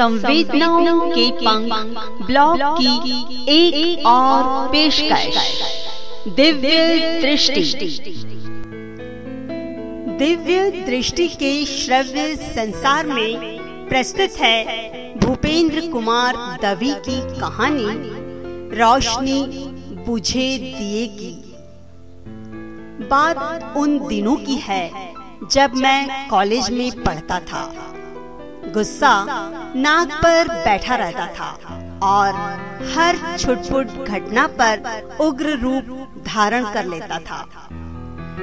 संवेदनाओं के पंख ब्लॉग की एक, एक और पेशकश। दिव्य दृष्टि। दिव्य दृष्टि के श्रव्य संसार में प्रस्तुत है भूपेंद्र कुमार दवी की कहानी रोशनी बुझे दिए की। बात उन दिनों की है जब मैं कॉलेज में पढ़ता था। गुस्सा नाक पर बैठा रहता था और हर छुटपुट घटना पर उग्र रूप धारण कर लेता था।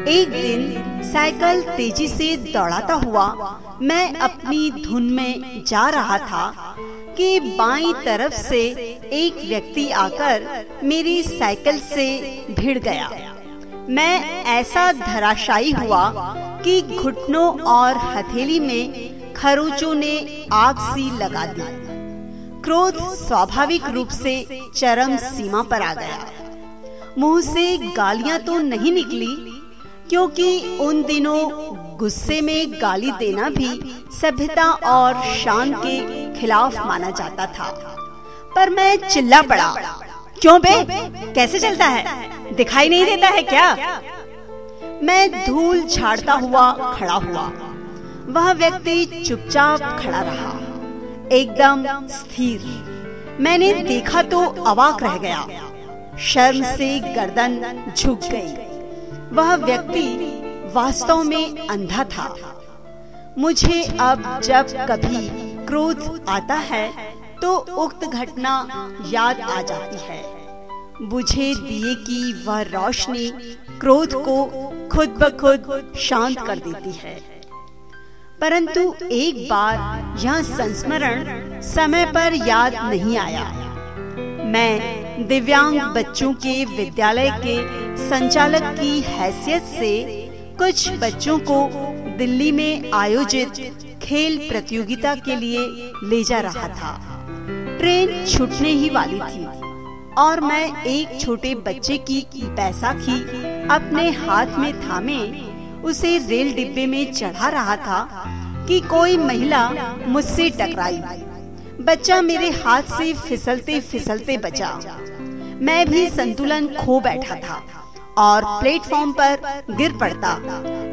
एक दिन साइकिल तेज़ी से दौड़ाता हुआ मैं अपनी धुन में जा रहा था कि बाई तरफ़ से एक व्यक्ति आकर मेरी साइकिल से भिड़ गया। मैं ऐसा धराशायी हुआ कि घुटनों और हथेली में खरोचों ने आग सी लगा दी। क्रोध स्वाभाविक रूप से चरम सीमा पर आ गया। मुँह से गालियाँ तो नहीं निकली, क्योंकि उन दिनों गुस्से में गाली देना भी सभ्यता और शान के खिलाफ माना जाता था। पर मैं चिल्ला पड़ा, क्यों बे? कैसे चलता है? दिखाई नहीं देता है क्या? मैं धूल झाड़ता हुआ खड़ा हुआ वह व्यक्ति चुपचाप खड़ा रहा। एकदम स्थिर। मैंने देखा तो अवाक रह गया। शर्म से गर्दन झुक गई। वह व्यक्ति वास्तव में अंधा था। मुझे अब जब कभी क्रोध आता है तो उक्त घटना याद आ जाती है। बुझे दिए की वह रोशनी क्रोध को खुद ब खुद शांत कर देती है। परंतु एक बार यह संस्मरण समय पर याद नहीं आया। मैं दिव्यांग बच्चों के विद्यालय के संचालक की हैसियत से कुछ बच्चों को दिल्ली में आयोजित खेल प्रतियोगिता के लिए ले जा रहा था। ट्रेन छूटने ही वाली थी और मैं एक छोटे बच्चे की बैसाखी अपने हाथ में थामे उसे रेल डिब्बे में चढ़ा रहा था कि कोई महिला मुझसे टकराई। बच्चा मेरे हाथ से फिसलते फिसलते बचा। मैं भी संतुलन खो बैठा था और प्लेटफॉर्म पर गिर पड़ता।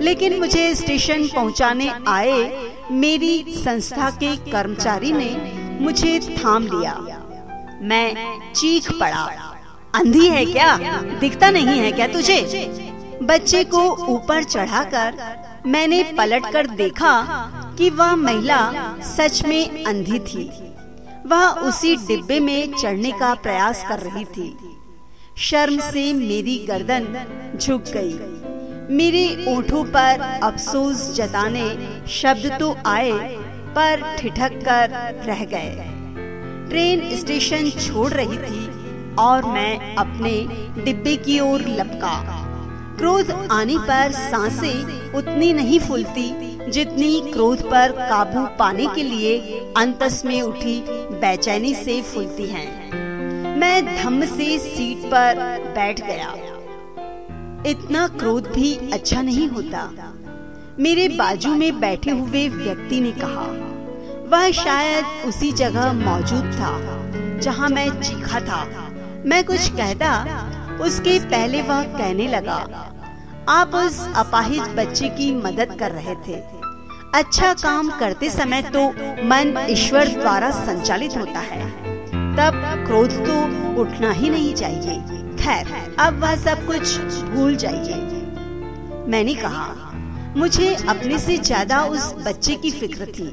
लेकिन मुझे स्टेशन पहुँचाने आए मेरी संस्था के कर्मचारी ने मुझे थाम लिया। मैं चीख पड़ा। अंधी है क्या? दिखता नहीं है क्या तुझे? बच्चे को ऊपर चढ़ाकर मैंने पलटकर देखा कि वह महिला सच में अंधी थी। वह उसी डिब्बे में चढ़ने का प्रयास कर रही थी। शर्म से मेरी गर्दन झुक गई। मेरे ओठों पर अफसोस जताने शब्द तो आए, पर ठिठक कर रह गए। ट्रेन स्टेशन छोड़ रही थी और मैं अपने डिब्बे की ओर लपका। क्रोध आने पर साँसें उतनी नहीं फूलती जितनी क्रोध पर काबू पाने के लिए अंतस में उठी बेचैनी से फूलती हैं। मैं धम्म से सीट पर बैठ गया। इतना क्रोध भी अच्छा नहीं होता। मेरे बाजू में बैठे हुए व्यक्ति ने कहा, वह शायद उसी जगह मौजूद था जहाँ मैं चीखा था। मैं कुछ कहता उसके पहले वह कहने लगा, आप उस अपाहिज बच्चे की मदद कर रहे थे। अच्छा काम करते समय तो मन ईश्वर द्वारा संचालित होता है। तब क्रोध तो उठना ही नहीं चाहिए। खैर, अब वह सब कुछ भूल जाइए। मैंने कहा, मुझे अपने से ज़्यादा उस बच्चे की फ़िक्र थी।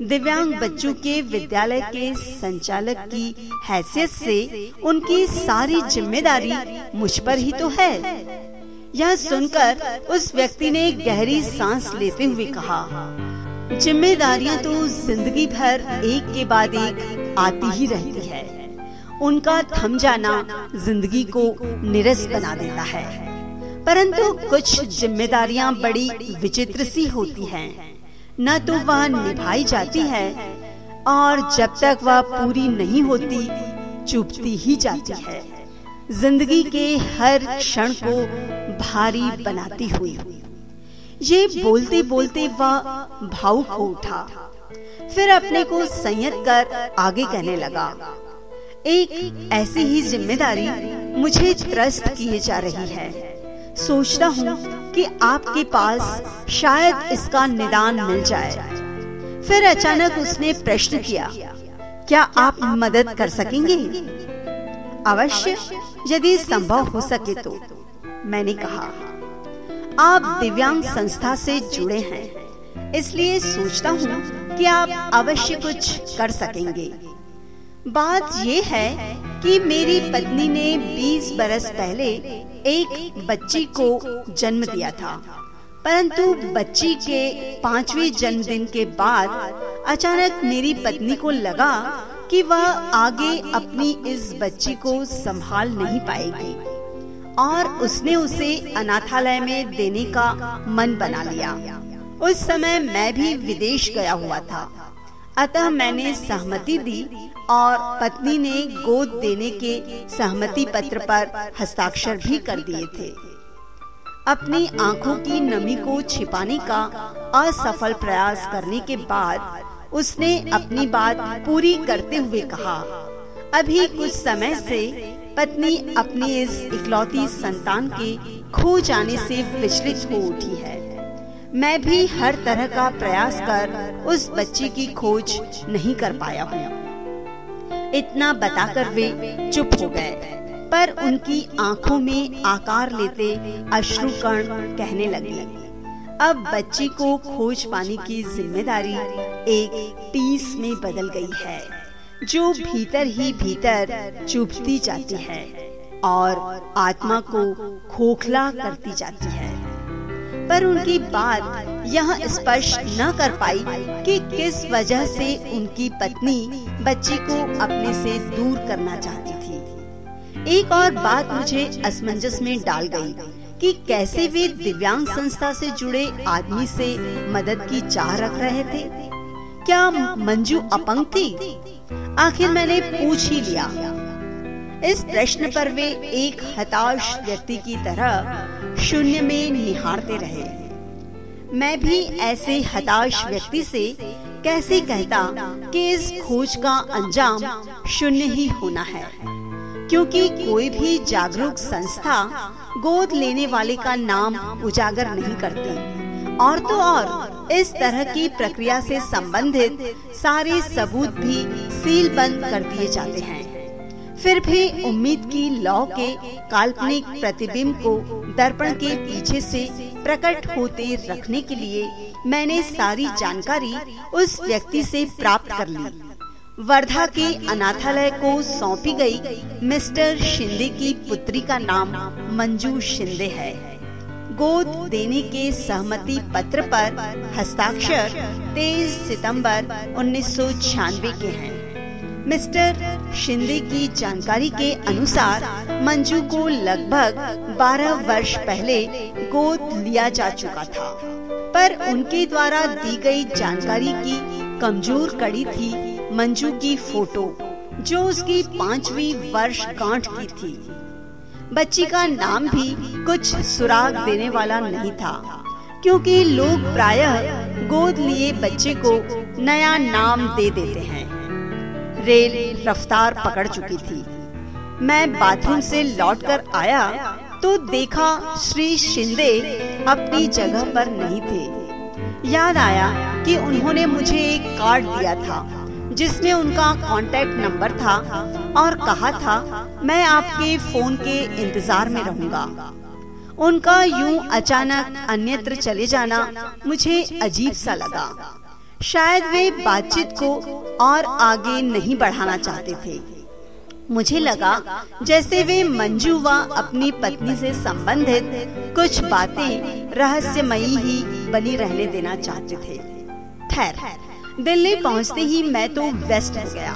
दिव्यांग बच्चों के विद्यालय के संचालक की हैसियत से उनकी सारी ज़िम्मेदारी मुझ पर ही तो है। यह सुनकर उस व्यक्ति ने गहरी सांस लेते हुए कहा, जिम्मेदारियाँ तो ज़िंदगी भर एक के बाद एक आती ही रहती है। उनका थम जाना ज़िंदगी को निरस बना देता है। परंतु कुछ जिम्मेदारियाँ बड़ी विचित्र सी होती हैं। न तो वह निभाई जाती है, और जब तक वह पूरी नहीं होती चुपती ही जाती है। ज़िंदगी के हर क्षण को भारी बनाती हुई। ये बोलते बोलते वह भावुक हो उठा। फिर अपने को संयत कर आगे कहने लगा, एक ऐसी ही ज़िम्मेदारी मुझे त्रस्त किए जा रही है। सोचता हूँ कि आपके पास शायद इसका निदान मिल जाए। फिर अचानक उसने प्रश्न किया, क्या आप मदद कर सकेंगे? अवश्य, यदि संभव हो सके तो मैंने कहा। आप दिव्यांग संस्था से जुड़े हैं, इसलिए सोचता हूँ कि आप अवश्य कुछ कर सकेंगे। बात ये है कि मेरी पत्नी ने 20 बरस पहले एक बच्ची को जन्म दिया था। परंतु बच्ची के पाँचवें जन्मदिन के बाद अचानक मेरी पत्नी को लगा कि वह आगे अपनी इस बच्ची को संभाल नहीं पाएगी और उसने उसे अनाथालय में देने का मन बना लिया। उस समय मैं भी विदेश गया हुआ था। अतः मैंने सहमति दी और पत्नी ने गोद देने के सहमति पत्र पर हस्ताक्षर भी कर दिए थे। अपनी आँखों की नमी को छिपाने का असफल प्रयास करने के बाद उसने अपनी बात पूरी करते हुए कहा। अभी कुछ समय से पत्नी अपनी इस इकलौती संतान के खो जाने से विचलित हो उठी है। मैं भी हर तरह का प्रयास कर उस बच्ची की खोज नहीं कर पाया हूँ। इतना बताकर वे चुप हो गए, पर उनकी आँखों में आकार लेते अश्रु कण कहने लगे। अब बच्ची को खोज पाने की ज़िम्मेदारी एक टीस में बदल गई है, जो भीतर ही भीतर चुभती जाती है और आत्मा को खोखला करती जाती है। पर उनकी बात यह स्पष्ट न कर पाई कि किस वजह से उनकी पत्नी बच्ची को अपने से दूर करना चाहती थी। एक और बात मुझे असमंजस में डाल गई कि कैसे वे दिव्यांग संस्था से जुड़े आदमी से मदद की चाह रख रहे थे। क्या मंजू अपंग थी? आखिर मैंने पूछ ही लिया। इस प्रश्न पर वे एक हताश व्यक्ति की तरह शून्य में निहारते रहे। मैं भी ऐसे हताश व्यक्ति से कैसे कहता कि इस खोज का अंजाम शून्य ही होना है? क्योंकि कोई भी जागरूक संस्था गोद लेने वाले का नाम उजागर नहीं करती। और तो और, इस तरह की प्रक्रिया से संबंधित सारे सबूत भी सील बंद कर दिए जाते हैं। फिर भी उम्मीद की लौ के काल्पनिक प्रतिबिंब को दर्पण के पीछे से प्रकट होते रखने के लिए मैंने सारी जानकारी उस व्यक्ति से प्राप्त कर ली। वर्धा के अनाथालय को सौंपी गई मिस्टर शिंदे की पुत्री का नाम मंजू शिंदे है। गोद देने के सहमति पत्र पर हस्ताक्षर 23 सितंबर उन्नीस सौ छियानवे के हैं। मिस्टर शिंदे की जानकारी के अनुसार मंजू को लगभग 12 वर्ष पहले गोद लिया जा चुका था, पर उनके द्वारा दी गई जानकारी की कमज़ोर कड़ी थी मंजू की फ़ोटो, जो उसकी पांचवी वर्ष गांठ की थी। बच्ची का नाम भी कुछ सुराग देने वाला नहीं था, क्योंकि लोग प्रायः गोद लिए बच्चे को नया नाम दे देते हैं। रेल रफ्तार पकड़ चुकी थी। मैं बाथरूम से लौटकर आया तो देखा श्री शिंदे अपनी जगह पर नहीं थे। याद आया कि उन्होंने मुझे एक कार्ड दिया था, जिसमें उनका कांटेक्ट नंबर था और कहा था, मैं आपके फ़ोन के इंतज़ार में रहूँगा। उनका यूँ अचानक अन्यत्र चले जाना मुझे अजीब सा लगा। शायद वे बातचीत को और आगे नहीं बढ़ाना चाहते थे मुझे लगा, जैसे वे मंजू व अपनी पत्नी से संबंधित कुछ बातें रहस्यमयी ही बनी रहने देना चाहते थे ठहर दिल्ली पहुँचते ही मैं तो व्यस्त हो गया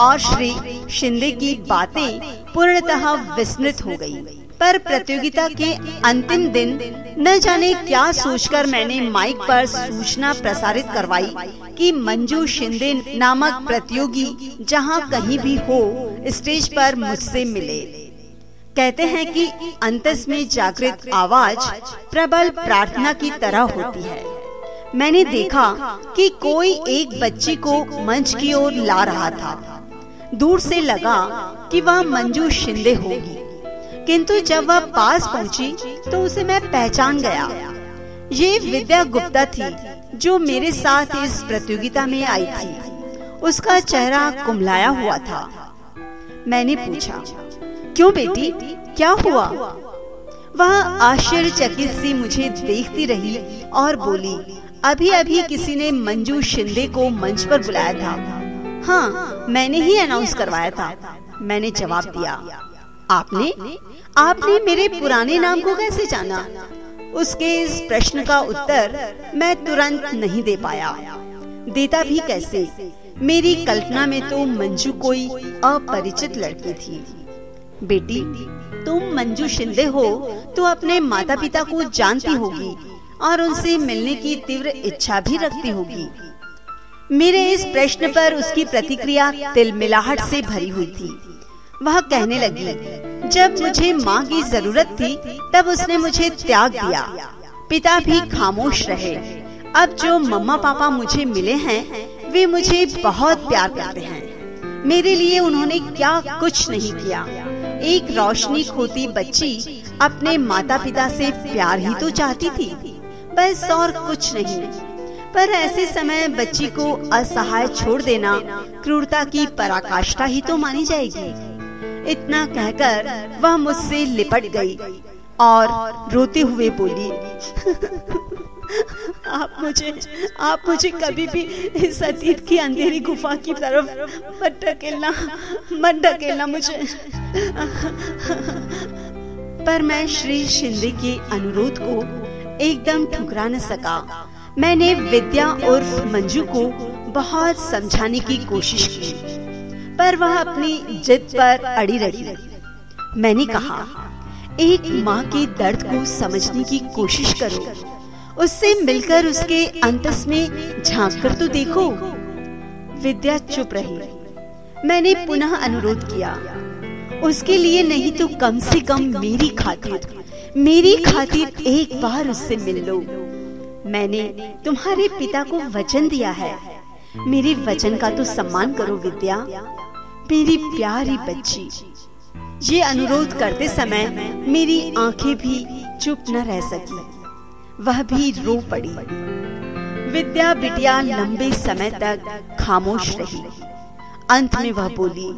और श्री शिंदे की बातें पूर्णतः विस्मृत हो गई। पर प्रतियोगिता के अंतिम दिन न जाने क्या सोचकर मैंने माइक पर सूचना प्रसारित करवाई कि मंजू शिंदे नामक प्रतियोगी जहाँ कहीं भी हो, स्टेज पर मुझसे मिले। कहते हैं कि अंतस में जागृत आवाज़ प्रबल प्रार्थना की तरह होती है। मैंने देखा कि कोई एक बच्ची को मंच की ओर ला रहा था। दूर से लगा कि वह मंजू शिंदे होगी। किंतु जब वह पास पहुँची तो उसे मैं पहचान गया। ये विद्या गुप्ता थी, जो मेरे साथ इस प्रतियोगिता में आई थी। उसका चेहरा कुमलाया हुआ था। मैंने पूछा, क्यों बेटी? क्या हुआ? वह आश्चर्यचकित सी मुझे देखती रही और बोली अभी अभी किसी ने मंजू शिंदे को मंच पर बुलाया था। हाँ मैंने ही अनाउंस करवाया था। मैंने जवाब दिया आपने आपने मेरे पुराने नाम को कैसे जाना? उसके इस प्रश्न का उत्तर मैं तुरंत नहीं दे पाया। देता भी कैसे? मेरी कल्पना में तो मंजू कोई अपरिचित लड़की थी। बेटी, तुम मंजू शिंदे हो तो अपने माता पिता को जानती होगी और उनसे मिलने की तीव्र इच्छा भी रखती होगी। मेरे इस प्रश्न पर उसकी प्रतिक्रिया तिलमिलाहट से भरी हुई थी। वह कहने लगी, जब मुझे माँ की ज़रूरत थी, तब उसने मुझे त्याग दिया। पिता भी खामोश रहे। अब जो मम्मा पापा मुझे मिले हैं, वे मुझे बहुत प्यार करते हैं। मेरे लिए उन्होंने क्या कुछ नहीं किया। एक रोशनी खोती बच्ची अपने माता पिता से प्यार ही तो चाहती थी, बस और कुछ नहीं। पर ऐसे समय बच्ची को असहाय छोड़ देना, क्रूरता की पराकाष्ठा ही तो मानी जाएगी। इतना कहकर वह मुझसे लिपट गई और रोते हुए बोली, आप मुझे आप मुझे कभी भी इस अतीत की अंधेरी गुफा की तरफ़ मत ढकेलना मत ढकेलना मुझे। पर मैं श्री शिंदे के अनुरोध को एकदम ठुकरा न सका। मैंने विद्या उर्फ़ मंजू को बहुत समझाने की कोशिश की। पर वह अपनी जिद पर अड़ी रही। मैंने कहा, एक माँ के दर्द को समझने की कोशिश करो। उससे मिलकर उसके अंतस में झाँक कर तो देखो। विद्या चुप रही। मैंने पुनः अनुरोध किया, उसके लिए नहीं तो कम से कम मेरी खातिर मेरी खातिर एक बार उससे मिल लो। मैंने तुम्हारे पिता को वचन दिया है। मेरे वचन का तो सम्मान करो, विद्या। मेरी प्यारी बच्ची, ये अनुरोध करते समय मेरी आँखें भी चुप न रह सकी। वह भी रो पड़ी। विद्या बिटिया लंबे समय तक खामोश रही। अंत में वह बोली,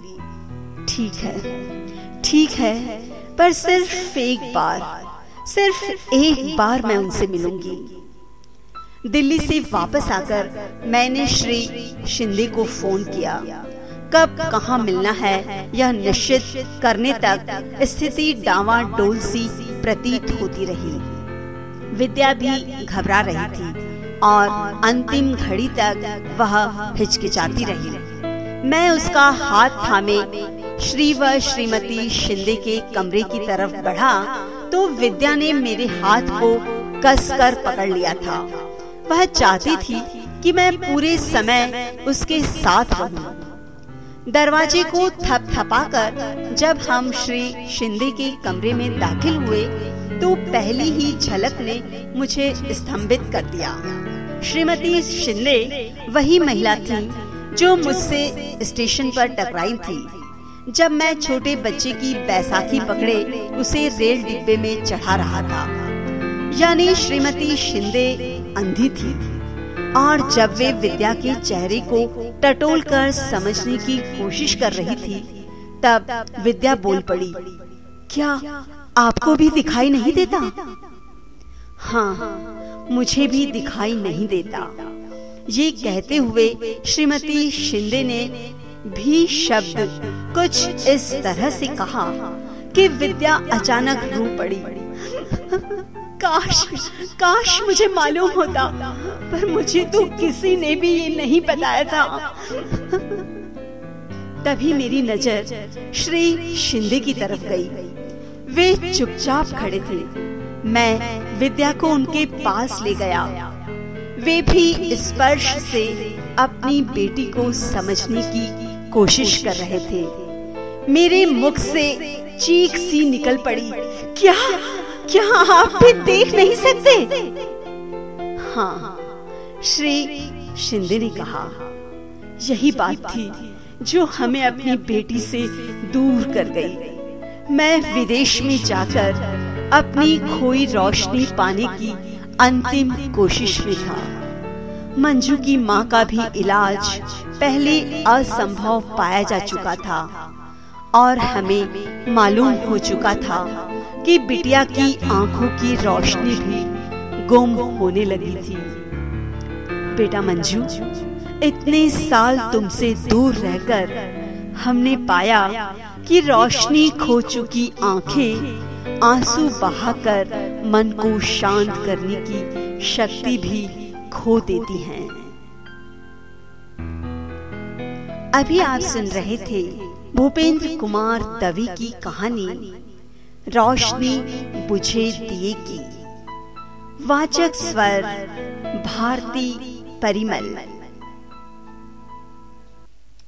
ठीक है ठीक है, पर सिर्फ़ एक बार, सिर्फ़ एक बार मैं उनसे मिलूँगी। दिल्ली से वापस आकर मैंने श्री शिंदे को फ़ोन किया। कब, कहाँ मिलना है, यह निश्चित करने तक स्थिति डावा डोल सी प्रतीत होती रही। विद्या भी घबरा रही थी और अंतिम घड़ी तक वह हिचकिचाती रही। मैं उसका हाथ थामे श्री व श्रीमती शिंदे के कमरे की तरफ़ बढ़ा तो विद्या ने मेरे हाथ को कसकर पकड़ लिया था। वह चाहती थी कि मैं पूरे समय उसके साथ रहूँ। दरवाजे को थपथपाकर जब हम श्री शिंदे के कमरे में दाखिल हुए तो पहली ही झलक ने मुझे स्तंभित कर दिया। श्रीमती शिंदे वही महिला थी जो मुझसे स्टेशन पर टकराई थी। जब मैं छोटे बच्चे की बैसाखी पकड़े, उसे रेल डिब्बे में चढ़ा रहा था। यानी श्रीमती शिंदे अंधी थी। और जब वे विद्या के चेहरे को टटोल कर समझने की कोशिश कर रही थी, तब विद्या बोल पड़ी, क्या आपको भी दिखाई नहीं देता? हाँ मुझे भी दिखाई नहीं देता। ये कहते हुए श्रीमती शिंदे ने भी शब्द कुछ इस तरह से कहा कि विद्या अचानक रो पड़ी। काश काश मुझे मालूम होता, पर मुझे तो किसी ने भी ये नहीं बताया था। तभी मेरी नज़र श्री शिंदे की तरफ़ गई। वे चुपचाप खड़े थे। मैं विद्या को उनके पास ले गया। वे भी स्पर्श से अपनी बेटी को समझने की कोशिश कर रहे थे। मेरे मुख से चीख सी निकल पड़ी, क्या? क्या आप भी देख नहीं सकते? हाँ श्री शिंदे ने कहा, यही बात थी जो हमें अपनी बेटी से दूर कर गई। मैं विदेश में जाकर अपनी खोई रोशनी पाने की अंतिम कोशिश में था। मंजू की माँ का भी इलाज पहले असंभव पाया जा चुका था और हमें मालूम हो चुका था कि बिटिया की आँखों की रोशनी भी गुम होने लगी थी बेटा मंजू, इतने साल तुमसे दूर रहकर हमने पाया कि रोशनी खो चुकी आँखें आँसू बहाकर मन को शांत करने की शक्ति भी खो देती हैं। अभी आप सुन रहे थे भूपेंद्र कुमार दवी की कहानी रोशनी बुझे दिए की वाचक स्वर भारती परिमल।